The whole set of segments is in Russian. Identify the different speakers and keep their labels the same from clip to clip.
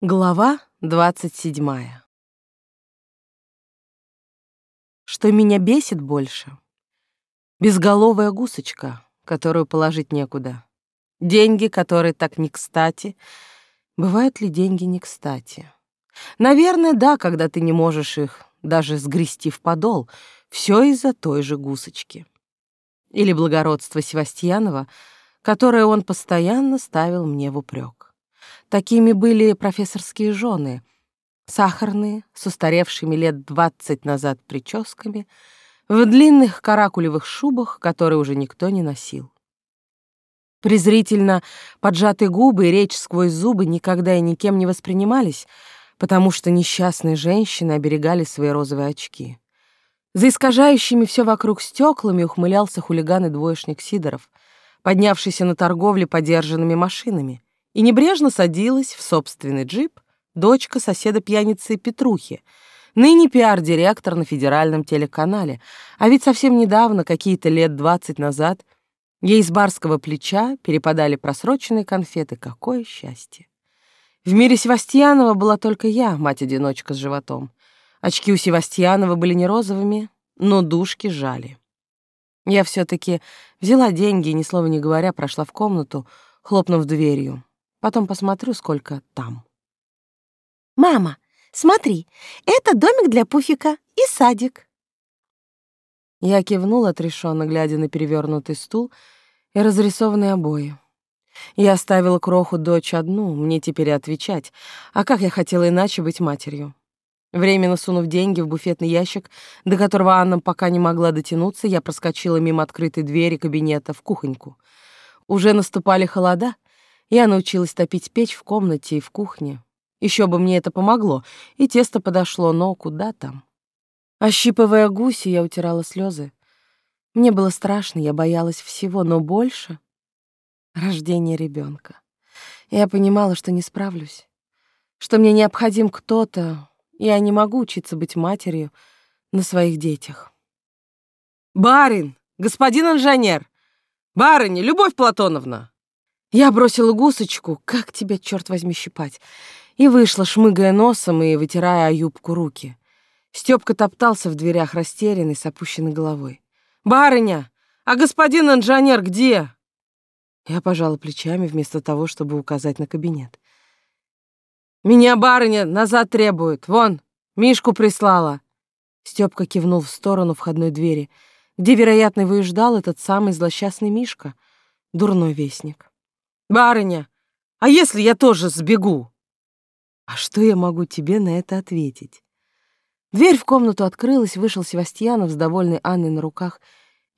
Speaker 1: Глава двадцать седьмая. Что меня бесит больше? Безголовая гусочка, которую положить некуда. Деньги, которые так не кстати. Бывают ли деньги не кстати? Наверное, да, когда ты не можешь их даже сгрести в подол. Все из-за той же гусочки. Или благородство Севастьянова, которое он постоянно ставил мне в упрек. Такими были профессорские жены, сахарные, с устаревшими лет двадцать назад прическами, в длинных каракулевых шубах, которые уже никто не носил. Презрительно поджатые губы и речь сквозь зубы никогда и никем не воспринимались, потому что несчастные женщины оберегали свои розовые очки. За искажающими все вокруг стеклами ухмылялся хулиган и двоечник Сидоров, поднявшийся на торговле подержанными машинами и небрежно садилась в собственный джип дочка соседа-пьяницы Петрухи, ныне пиар-директор на федеральном телеканале, а ведь совсем недавно, какие-то лет двадцать назад, ей с барского плеча перепадали просроченные конфеты. Какое счастье! В мире Севастьянова была только я, мать-одиночка с животом. Очки у Севастьянова были не розовыми, но душки жали. Я все таки взяла деньги и, ни слова не говоря, прошла в комнату, хлопнув дверью. Потом посмотрю, сколько там.
Speaker 2: «Мама, смотри, это домик для Пуфика и садик».
Speaker 1: Я кивнула отрешенно, глядя на перевернутый стул и разрисованные обои. Я оставила кроху дочь одну, мне теперь отвечать. А как я хотела иначе быть матерью? Временно сунув деньги в буфетный ящик, до которого Анна пока не могла дотянуться, я проскочила мимо открытой двери кабинета в кухоньку. Уже наступали холода — я научилась топить печь в комнате и в кухне. Еще бы мне это помогло, и тесто подошло, но куда там? Ощипывая гуси, я утирала слезы. Мне было страшно, я боялась всего, но больше — рождения ребенка. Я понимала, что не справлюсь, что мне необходим кто-то, и я не могу учиться быть матерью на своих детях. «Барин! Господин инженер! Барыня, Любовь Платоновна!» Я бросила гусочку, как тебя, черт возьми, щипать, и вышла, шмыгая носом и вытирая о юбку руки. Степка топтался в дверях, растерянный, с опущенной головой. «Барыня, а господин инженер где?» Я пожала плечами вместо того, чтобы указать на кабинет. «Меня барыня назад требует. Вон, Мишку прислала». Степка кивнул в сторону входной двери, где, вероятно, ждал этот самый злосчастный Мишка, дурной вестник. «Барыня, а если я тоже сбегу?» А что я могу тебе на это ответить? Дверь в комнату открылась, вышел Севастьянов с довольной Анной на руках.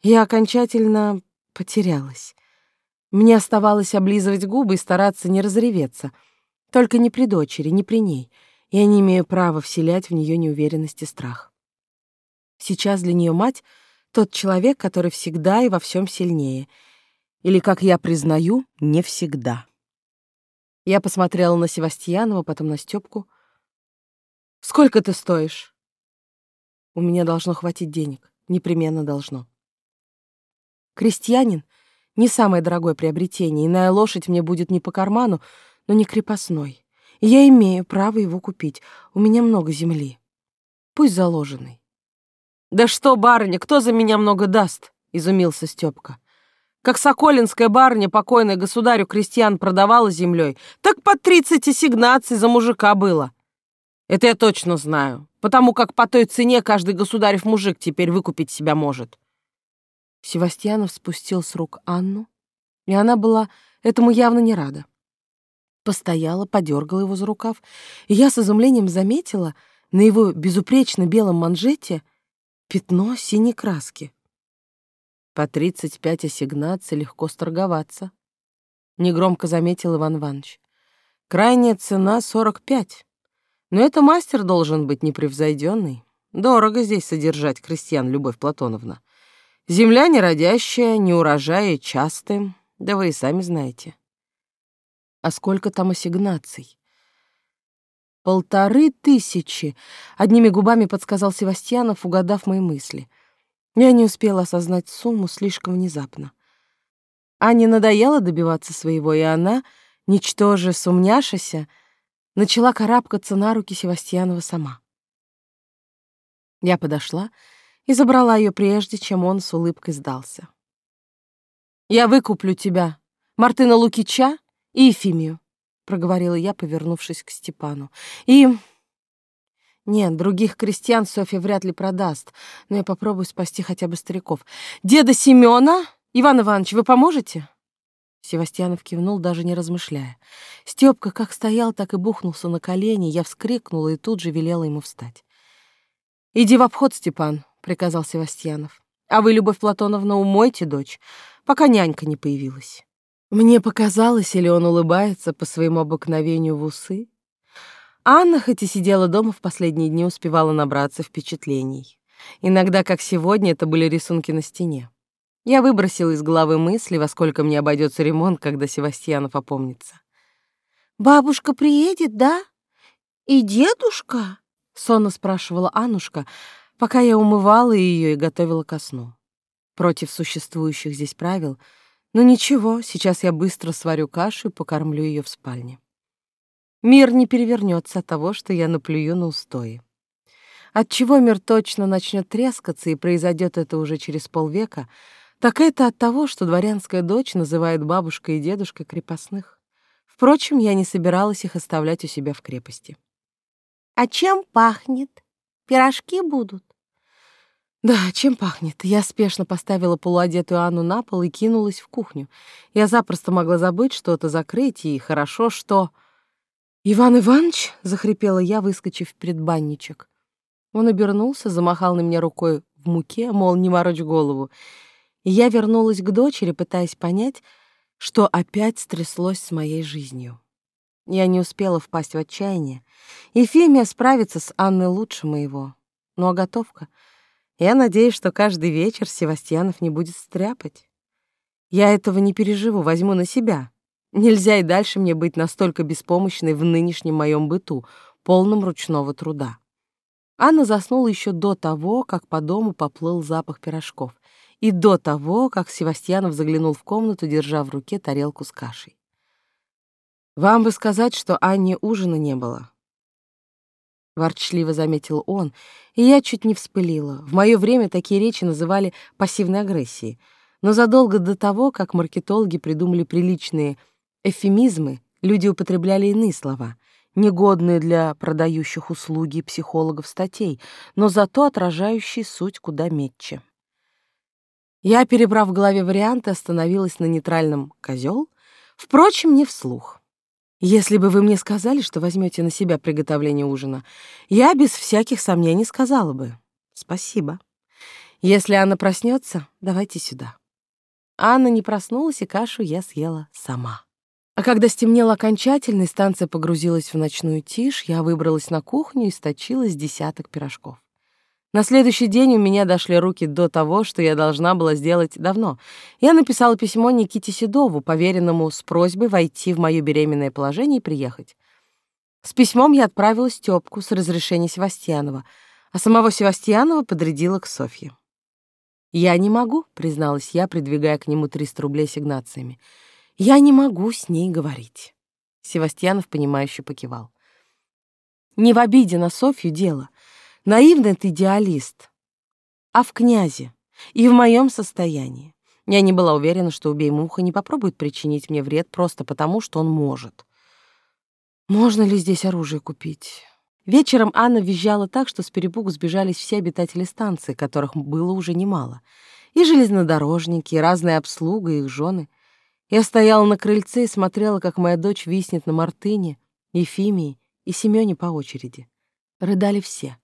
Speaker 1: Я окончательно потерялась. Мне оставалось облизывать губы и стараться не разреветься. Только не при дочери, не при ней. Я не имею права вселять в нее неуверенность и страх. Сейчас для нее мать — тот человек, который всегда и во всем сильнее — или, как я признаю, не всегда. Я посмотрела на Севастьянова, потом на Стёпку. «Сколько ты стоишь?» «У меня должно хватить денег. Непременно должно». «Крестьянин — не самое дорогое приобретение. Иная лошадь мне будет не по карману, но не крепостной. И я имею право его купить. У меня много земли. Пусть заложенный». «Да что, барыня, кто за меня много даст?» — изумился Стёпка. Как соколинская барыня покойная государю крестьян продавала землей, так по тридцать ассигнаций за мужика было. Это я точно знаю, потому как по той цене каждый государев мужик теперь выкупить себя может. Севастьянов спустил с рук Анну, и она была этому явно не рада. Постояла, подергала его за рукав, и я с изумлением заметила на его безупречно белом манжете пятно синей краски. По тридцать пять ассигнаций легко сторговаться. Негромко заметил Иван Иванович. Крайняя цена сорок пять. Но это мастер должен быть непревзойденный. Дорого здесь содержать крестьян, Любовь Платоновна. Земля неродящая, неурожаи частые, да вы и сами знаете. А сколько там ассигнаций? Полторы тысячи, одними губами подсказал Севастьянов, угадав мои мысли — я не успела осознать сумму слишком внезапно. Ане надоело добиваться своего, и она, ничтоже сумняшася, начала карабкаться на руки Севастьянова сама. Я подошла и забрала ее прежде, чем он с улыбкой сдался. «Я выкуплю тебя, Мартына Лукича и Ефимию», — проговорила я, повернувшись к Степану. «И...» «Нет, других крестьян Софья вряд ли продаст, но я попробую спасти хотя бы стариков. Деда Семёна, Иван Иванович, вы поможете?» Севастьянов кивнул, даже не размышляя. Стёпка как стоял, так и бухнулся на колени. Я вскрикнула и тут же велела ему встать. «Иди в обход, Степан», — приказал Севастьянов. «А вы, Любовь Платоновна, умойте дочь, пока нянька не появилась». Мне показалось, или он улыбается по своему обыкновению в усы. Анна, хоть и сидела дома в последние дни, успевала набраться впечатлений. Иногда, как сегодня, это были рисунки на стене. Я выбросила из головы мысли, во сколько мне обойдется ремонт, когда Севастьянов опомнится.
Speaker 2: «Бабушка приедет, да? И дедушка?»
Speaker 1: — сонно спрашивала Аннушка, пока я умывала ее и готовила ко сну. Против существующих здесь правил, но ничего, сейчас я быстро сварю кашу и покормлю ее в спальне. Мир не перевернется от того, что я наплюю на устои. От чего мир точно начнет трескаться, и произойдет это уже через полвека — так это от того, что дворянская дочь называет бабушкой и дедушкой крепостных. Впрочем, я не собиралась их оставлять у себя в крепости.
Speaker 2: «А чем пахнет? Пирожки будут?»
Speaker 1: Да, чем пахнет? Я спешно поставила полуодетую Анну на пол и кинулась в кухню. Я запросто могла забыть что-то закрыть, и хорошо, что... «Иван Иванович!» — захрипела я, выскочив в предбанничек. Он обернулся, замахал на меня рукой в муке, мол, не морочь голову, и я вернулась к дочери, пытаясь понять, что опять стряслось с моей жизнью. Я не успела впасть в отчаяние. Ефимия справится с Анной лучше моего. Ну а готовка? Я надеюсь, что каждый вечер Севастьянов не будет стряпать. Я этого не переживу, возьму на себя. Нельзя и дальше мне быть настолько беспомощной в нынешнем моем быту, полном ручного труда. Анна заснула еще до того, как по дому поплыл запах пирожков и до того, как Севастьянов заглянул в комнату, держа в руке тарелку с кашей. «Вам бы сказать, что Анне ужина не было», — ворчливо заметил он, и я чуть не вспылила. В мое время такие речи называли пассивной агрессией, но задолго до того, как маркетологи придумали приличные эвфемизмы, люди употребляли иные слова, негодные для продающих услуги психологов статей, но зато отражающие суть куда метче. Я, перебрав в голове варианты, остановилась на нейтральном козел, впрочем, не вслух. Если бы вы мне сказали, что возьмете на себя приготовление ужина, я без всяких сомнений сказала бы «спасибо». Если Анна проснется, давайте сюда. Анна не проснулась, и кашу я съела сама. А когда стемнело окончательно и станция погрузилась в ночную тишь, я выбралась на кухню и сточила с десяток пирожков. На следующий день у меня дошли руки до того, что я должна была сделать давно. Я написала письмо Никите Седову, поверенному с просьбой войти в мое беременное положение и приехать. С письмом я отправила Стёпку с разрешения Севастьянова, а самого Севастьянова подрядила к Софье. «Я не могу», — призналась я, придвигая к нему 300 рублей сигнациями. «Я не могу с ней говорить». Севастьянов, понимающе покивал. «Не в обиде на Софью дело. Наивный ты идеалист. А в князе и в моем состоянии. Я не была уверена, что убей муха не попробует причинить мне вред просто потому, что он может. Можно ли здесь оружие купить? Вечером Анна визжала так, что с перепугу сбежались все обитатели станции, которых было уже немало. И железнодорожники, и разная обслуга, и их жены. Я стояла на крыльце и смотрела, как моя дочь виснет на Мартыне, Ефимии и Семёне по очереди. Рыдали все.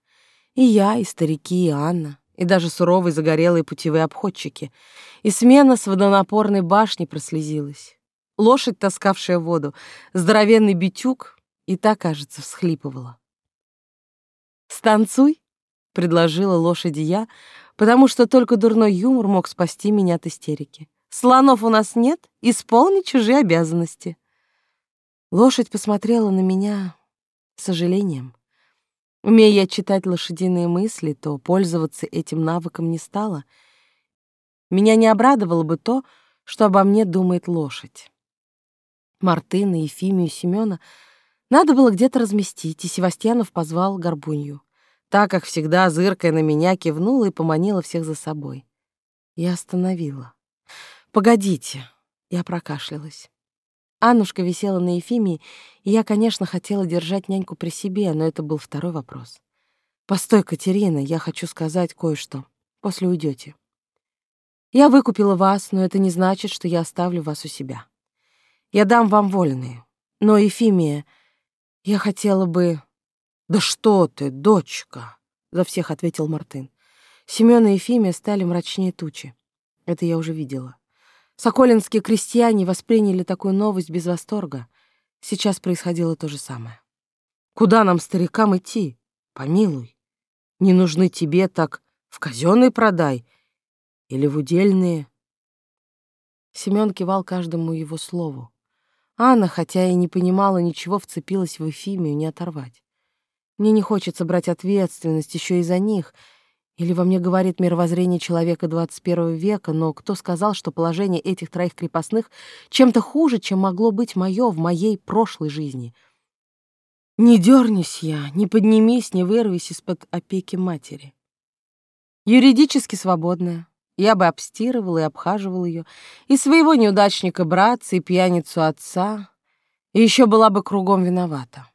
Speaker 1: И я, и старики, и Анна, и даже суровые загорелые путевые обходчики. И смена с водонапорной башни прослезилась. Лошадь, таскавшая воду, здоровенный битюк, и та, кажется, всхлипывала. «Станцуй», — предложила лошади я, потому что только дурной юмор мог спасти меня от истерики. «Слонов у нас нет, исполни чужие обязанности». Лошадь посмотрела на меня с сожалением. Умея я читать лошадиные мысли, то пользоваться этим навыком не стала. Меня не обрадовало бы то, что обо мне думает лошадь. Мартына, Ефимию, Семёна Надо было где-то разместить, и Севастьянов позвал Горбунью. Так, как всегда, зыркая на меня, кивнула и поманила всех за собой. Я остановила. «Погодите!» Я прокашлялась. Аннушка висела на Ефимии, и я, конечно, хотела держать няньку при себе, но это был второй вопрос. «Постой, Катерина, я хочу сказать кое-что. После уйдете. Я выкупила вас, но это не значит, что я оставлю вас у себя. Я дам вам вольные. Но, Ефимия, я хотела бы... Да что ты, дочка, за всех ответил Мартын. Семён и Ефимия стали мрачнее тучи. Это я уже видела. Соколинские крестьяне восприняли такую новость без восторга. Сейчас происходило то же самое. Куда нам, старикам, идти? Помилуй. Не нужны тебе, так в казенный продай или в удельные. Семён кивал каждому его слову. Анна, хотя и не понимала ничего, вцепилась в Эфимию не оторвать. Мне не хочется брать ответственность еще и за них. Или во мне говорит мировоззрение человека 21 века, но кто сказал, что положение этих троих крепостных чем-то хуже, чем могло быть мое в моей прошлой жизни? Не дернись я, не поднимись, не вырвись из-под опеки матери. Юридически свободная, я бы обстирывал и обхаживал ее, и своего неудачника братца, и пьяницу отца, и еще была бы кругом виновата.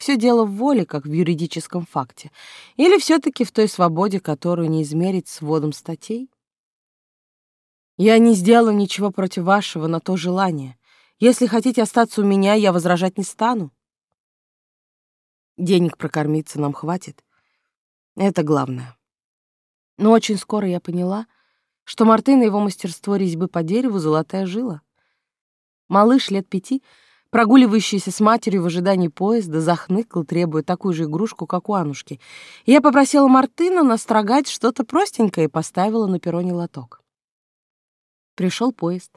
Speaker 1: Все дело в воле, как в юридическом факте, или все-таки в той свободе, которую не измерить сводом статей? Я не сделаю ничего против вашего на то желание. Если хотите остаться у меня, я возражать не стану. Денег прокормиться нам хватит. Это главное. Но очень скоро я поняла — что Мартына его мастерство резьбы по дереву золотая жила. Малыш лет пяти, прогуливающийся с матерью в ожидании поезда, захныкал, требуя такую же игрушку, как у Анушки. я попросила Мартына настрогать что-то простенькое и поставила на перроне лоток. Пришел поезд.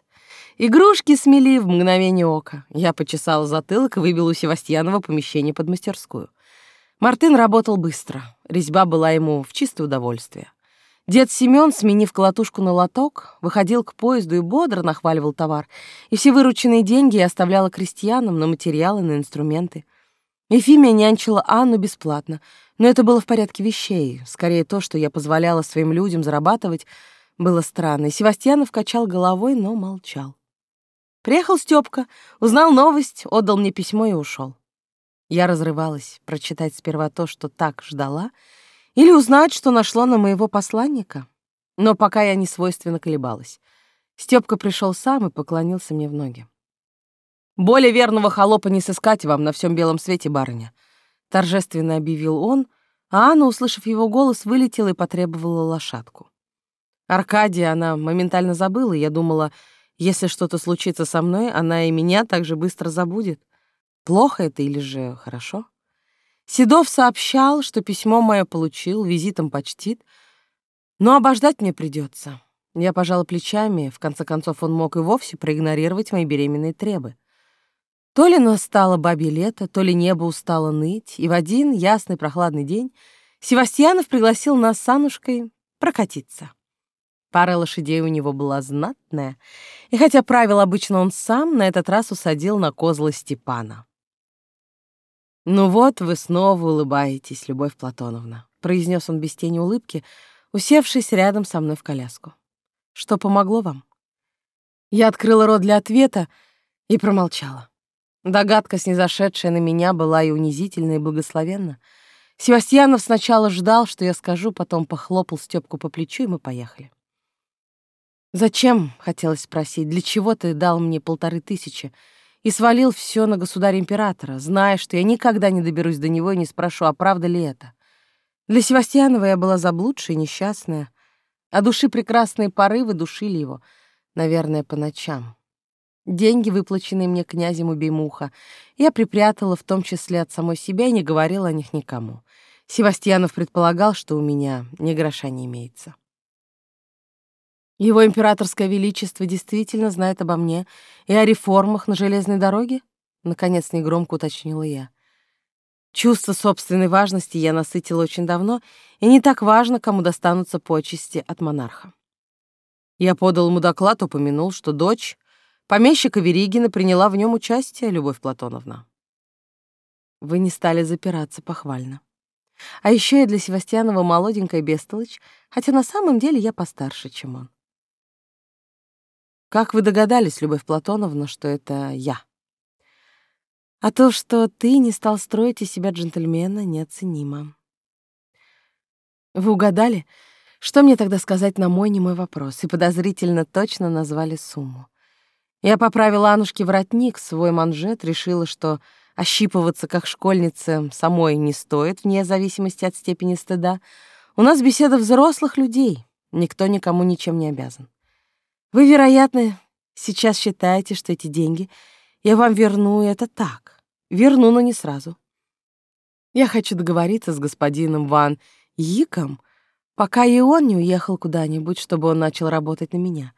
Speaker 1: Игрушки смели в мгновение ока. Я почесала затылок и выбила у Севастьянова помещение под мастерскую. Мартын работал быстро. Резьба была ему в чистое удовольствие. Дед Семён, сменив колотушку на лоток, выходил к поезду и бодро нахваливал товар, и все вырученные деньги я оставляла крестьянам на материалы, на инструменты. Ефимия нянчила Анну бесплатно, но это было в порядке вещей. Скорее, то, что я позволяла своим людям зарабатывать, было странно. И Севастьянов качал головой, но молчал. Приехал Стёпка, узнал новость, отдал мне письмо и ушел. Я разрывалась прочитать сперва то, что так ждала — или узнать, что нашло на моего посланника. Но пока я не свойственно колебалась. Стёпка пришел сам и поклонился мне в ноги. «Более верного холопа не сыскать вам на всем белом свете, барыня», — торжественно объявил он, а Анна, услышав его голос, вылетела и потребовала лошадку. Аркадия она моментально забыла, и я думала, если что-то случится со мной, она и меня так же быстро забудет. Плохо это или же хорошо? Седов сообщал, что письмо мое получил, визитом почтит, но обождать мне придется. Я пожала плечами, в конце концов он мог и вовсе проигнорировать мои беременные требы. То ли настало бабье лето, то ли небо устало ныть, и в один ясный прохладный день Севастьянов пригласил нас с Анушкой прокатиться. Пара лошадей у него была знатная, и хотя правил обычно он сам, на этот раз усадил на козла Степана. «Ну вот вы снова улыбаетесь, Любовь Платоновна», — произнес он без тени улыбки, усевшись рядом со мной в коляску. «Что помогло вам?» Я открыла рот для ответа и промолчала. Догадка, снизошедшая на меня, была и унизительна, и благословенна. Севастьянов сначала ждал, что я скажу, потом похлопал Стёпку по плечу, и мы поехали. «Зачем?» — хотелось спросить. «Для чего ты дал мне полторы тысячи?» И свалил все на государя-императора, зная, что я никогда не доберусь до него и не спрошу, а правда ли это. Для Севастьянова я была заблудшая и несчастная, а души прекрасные порывы душили его, наверное, по ночам. Деньги, выплаченные мне князем Убеймуха, я припрятала в том числе от самой себя и не говорила о них никому. Севастьянов предполагал, что у меня ни гроша не имеется. Его императорское величество действительно знает обо мне и о реформах на железной дороге? Наконец негромко уточнила я. Чувство собственной важности я насытила очень давно, и не так важно, кому достанутся почести от монарха. Я подал ему доклад, упомянул, что дочь помещика Веригина приняла в нем участие, Любовь Платоновна. Вы не стали запираться похвально. А еще я для Севастьянова молоденькая бестолочь, хотя на самом деле я постарше, чем он. Как вы догадались, Любовь Платоновна, что это я? А то, что ты не стал строить из себя джентльмена, неоценимо. Вы угадали, что мне тогда сказать на мой немой вопрос, и подозрительно точно назвали сумму. Я поправила Анушке воротник, свой манжет, решила, что ощипываться как школьница самой не стоит, вне зависимости от степени стыда. У нас беседа взрослых людей, никто никому ничем не обязан. Вы, вероятно, сейчас считаете, что эти деньги я вам верну, и это так. Верну, но не сразу. Я хочу договориться с господином Ван Йиком, пока и он не уехал куда-нибудь, чтобы он начал работать на меня.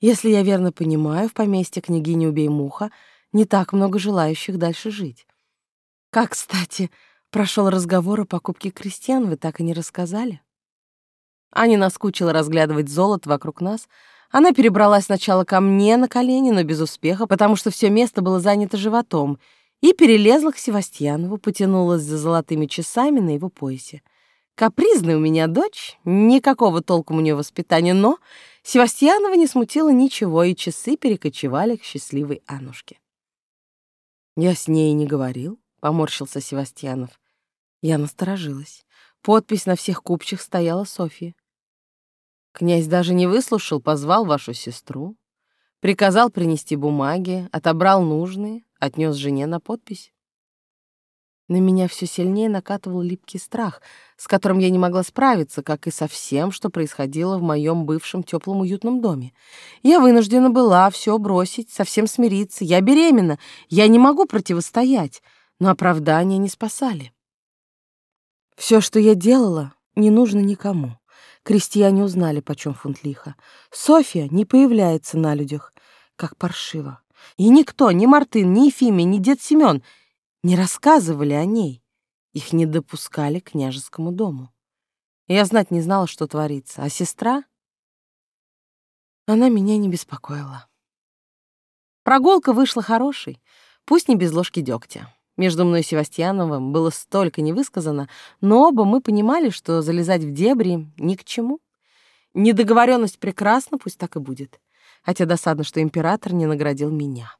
Speaker 1: Если я верно понимаю, в поместье княгини Убей Муха не так много желающих дальше жить. Как, кстати, прошел разговор о покупке крестьян, вы так и не рассказали? Аня наскучила разглядывать золото вокруг нас, она перебралась сначала ко мне на колени, но без успеха, потому что все место было занято животом, и перелезла к Севастьянову, потянулась за золотыми часами на его поясе. Капризная у меня дочь, никакого толку у нее воспитания, но Севастьянова не смутило ничего, и часы перекочевали к счастливой Анушке. «Я с ней не говорил», — поморщился Севастьянов. Я насторожилась. Подпись на всех купчих стояла Софья. Князь даже не выслушал, позвал вашу сестру, приказал принести бумаги, отобрал нужные, отнес жене на подпись. На меня все сильнее накатывал липкий страх, с которым я не могла справиться, как и со всем, что происходило в моем бывшем теплом уютном доме. Я вынуждена была все бросить, совсем смириться. Я беременна, я не могу противостоять, но оправдания не спасали. Все, что я делала, не нужно никому. Крестьяне узнали, почем фунт лиха. Софья не появляется на людях, как паршиво. И никто, ни Мартын, ни Ефимия, ни дед Семен не рассказывали о ней. Их не допускали к княжескому дому. Я знать не знала, что творится. А сестра? Она меня не беспокоила. Прогулка вышла хорошей, пусть не без ложки дегтя. Между мной и Севастьяновым было столько невысказано, но оба мы понимали, что залезать в дебри ни к чему. Недоговоренность прекрасна, пусть так и будет. Хотя досадно, что император не наградил меня.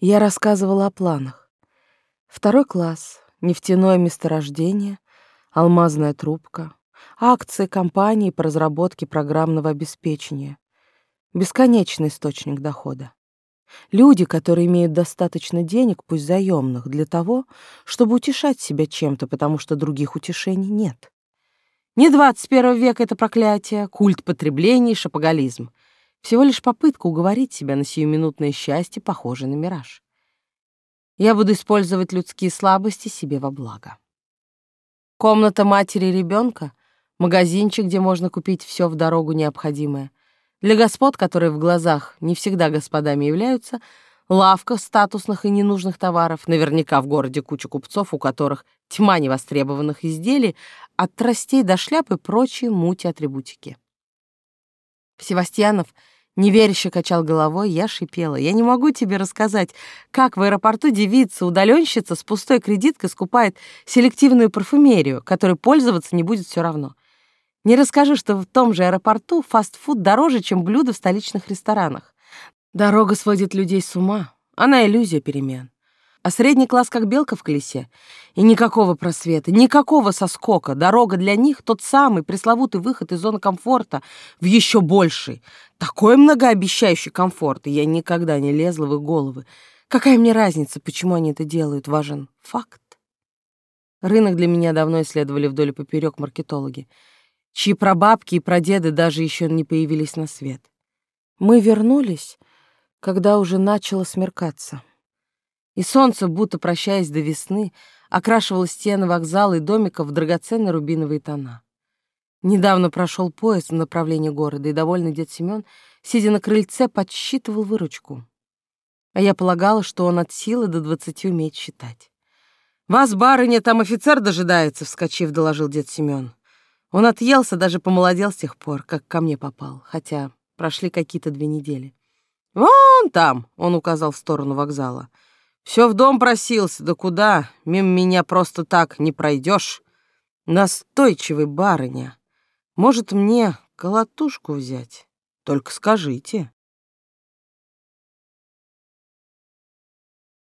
Speaker 1: Я рассказывала о планах. Второй класс, нефтяное месторождение, алмазная трубка, акции компании по разработке программного обеспечения. Бесконечный источник дохода. Люди, которые имеют достаточно денег, пусть заемных, для того, чтобы утешать себя чем-то, потому что других утешений нет. Не 21 век это проклятие, культ потребления и шапоголизм. Всего лишь попытка уговорить себя на сиюминутное счастье, похожее на мираж. Я буду использовать людские слабости себе во благо. Комната матери и ребенка, магазинчик, где можно купить все в дорогу необходимое, для господ, которые в глазах не всегда господами являются, лавка статусных и ненужных товаров, наверняка в городе куча купцов, у которых тьма невостребованных изделий, от тростей до шляп и прочие мути-атрибутики. Севастьянов неверяще качал головой, я шипела. Я не могу тебе рассказать, как в аэропорту девица, удаленщица с пустой кредиткой скупает селективную парфюмерию, которой пользоваться не будет все равно. Не расскажи, что в том же аэропорту фастфуд дороже, чем блюда в столичных ресторанах. Дорога сводит людей с ума. Она иллюзия перемен. А средний класс как белка в колесе. И никакого просвета, никакого соскока. Дорога для них — тот самый пресловутый выход из зоны комфорта в еще больший. Такой многообещающий комфорт, и я никогда не лезла в их головы. Какая мне разница, почему они это делают? Важен факт. Рынок для меня давно исследовали вдоль и поперек маркетологи чьи прабабки и прадеды даже еще не появились на свет. Мы вернулись, когда уже начало смеркаться. И солнце, будто прощаясь до весны, окрашивало стены вокзала и домиков в драгоценные рубиновые тона. Недавно прошел поезд в направлении города, и довольный дед Семен, сидя на крыльце, подсчитывал выручку. А я полагала, что он от силы до двадцати умеет считать. «Вас, барыня, там офицер дожидается», — вскочив, доложил дед Семен. Он отъелся, даже помолодел с тех пор, как ко мне попал, хотя прошли какие-то две недели. «Вон там!» — он указал в сторону вокзала. «Все в дом просился, да куда? Мимо меня просто так не пройдешь. Настойчивый барыня. Может, мне колотушку взять? Только скажите».